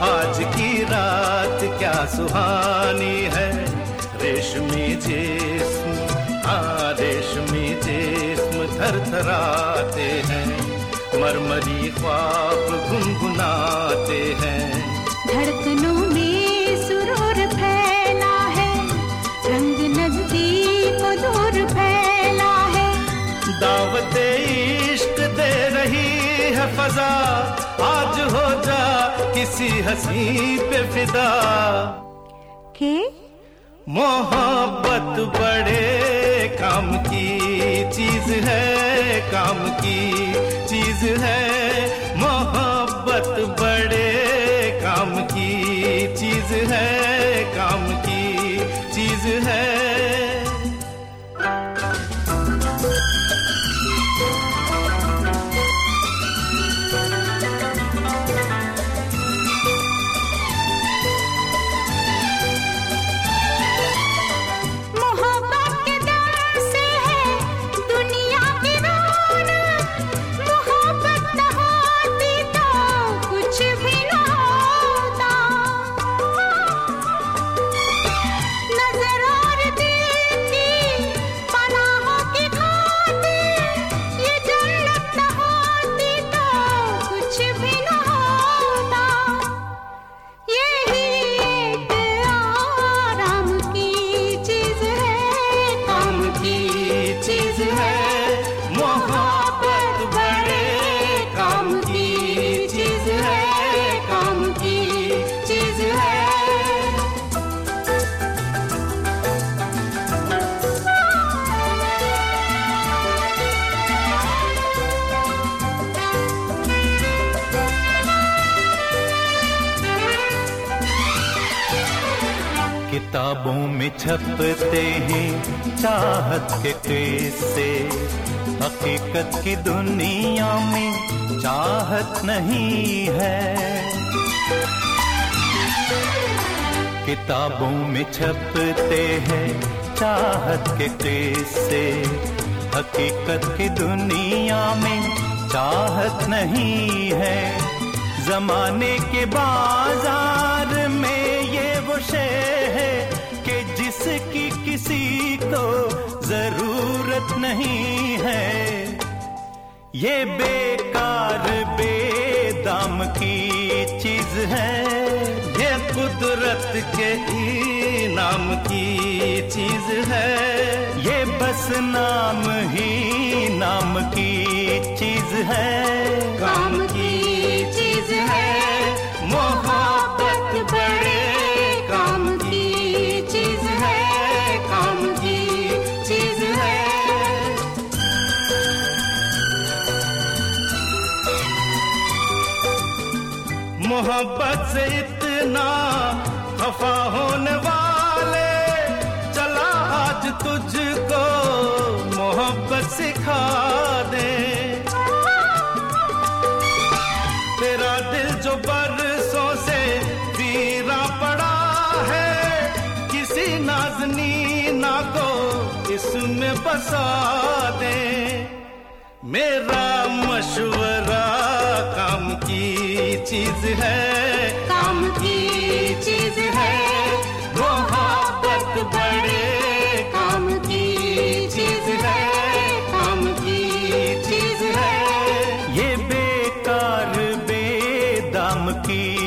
आज की रात क्या सुहानी है। रेशमी जिस्म हाँ रेशमी जिस्म थर थराते हैं। मरमरी ख्वाब गुनगुनाते हैं। धड़कनों में सुरूर फैला है। रंग नज़दीक दूर फैला है। दावत इश्क दे रही है फजा। आज हो जा किसी हसी पे फिदा। के? मोहब्बत बड़े काम की चीज़ है काम की चीज़ है। मोहब्बत बड़े काम की चीज़ है काम की चीज़ है। किताबों में छपते हैं चाहत के किस्से हकीकत की दुनिया में चाहत नहीं है। किताबों में छपते हैं चाहत के किस्से हकीकत की दुनिया में चाहत नहीं है। जमाने के बाज़ार में ये वो शे कि जिसकी किसी को ज़रूरत नहीं है। ये बेकार, बेदाम की चीज़ है। ये कुदरत के ही नाम की चीज़ है। ये बस नाम ही नाम की चीज़ है। काम की मोहब्बत से इतना खफा होने वाले, चला आज तुझको मोहब्बत सिखा दे। तेरा दिल जो बरसों से वीरा पड़ा है, किसी नाजनी ना को इसमें बसा दे। मेरा मशवरा चीज़ है। काम की चीज़ है। मोहब्बत बड़े। काम की चीज़ है। काम की चीज़ है। ये बेकार बेदम की